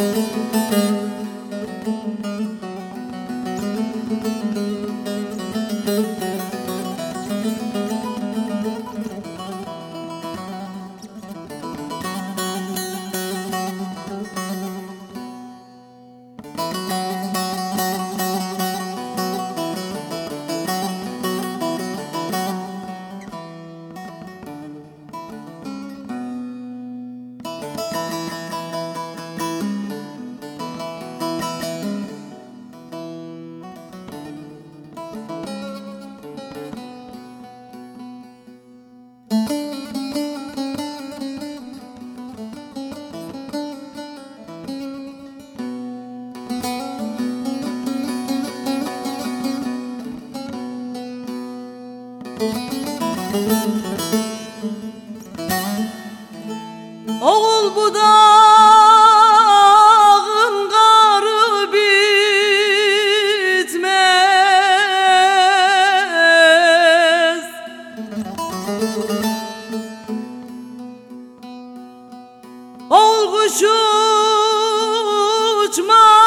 thank you. Oğul bu dağın karı bitmez. Oğul kuş uçmaz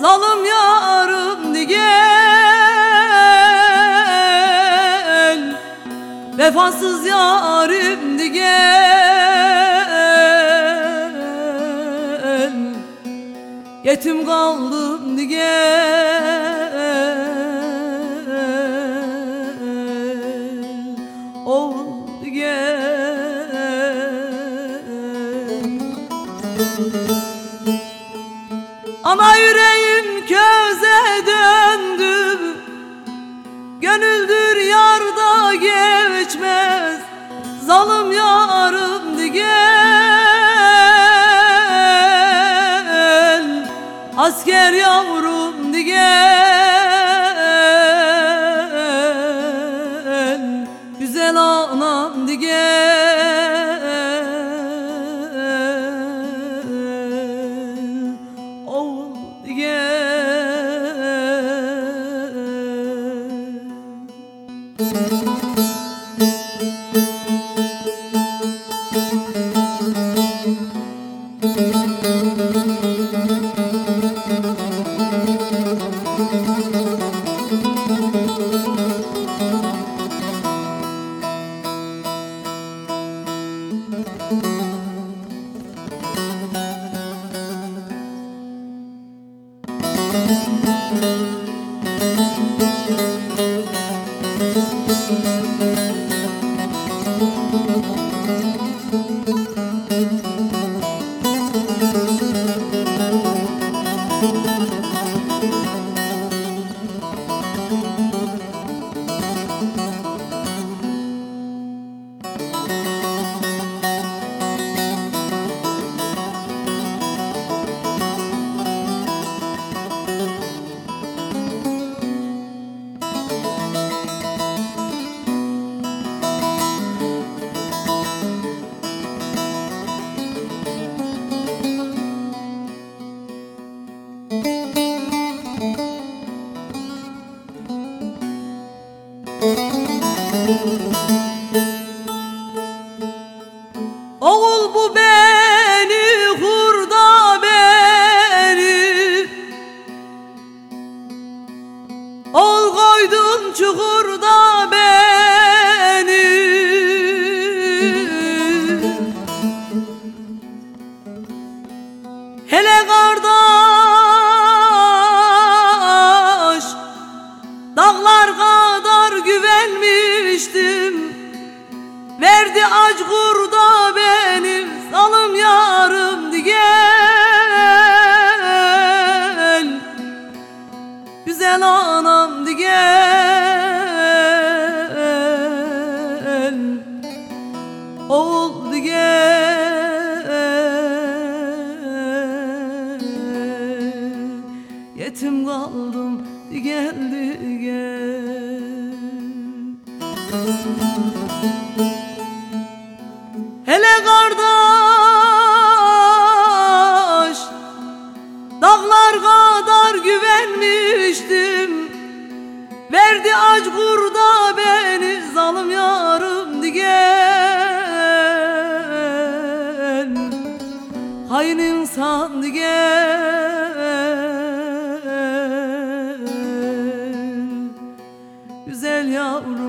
Zalım yarım gel Vefasız yarim gel Yetim kaldım gel Oğul gel Ana yüreğim Zalım yarım gel Asker yavrum gel Oğul Verdi aç kurda benim salım yarım digel Güzel anam digel Oğul digel Yetim kaldım digel digel Thank you. Güvenmiştim Verdi aç kurda beni zalim yarım gel Hain insan gel Güzel yavrum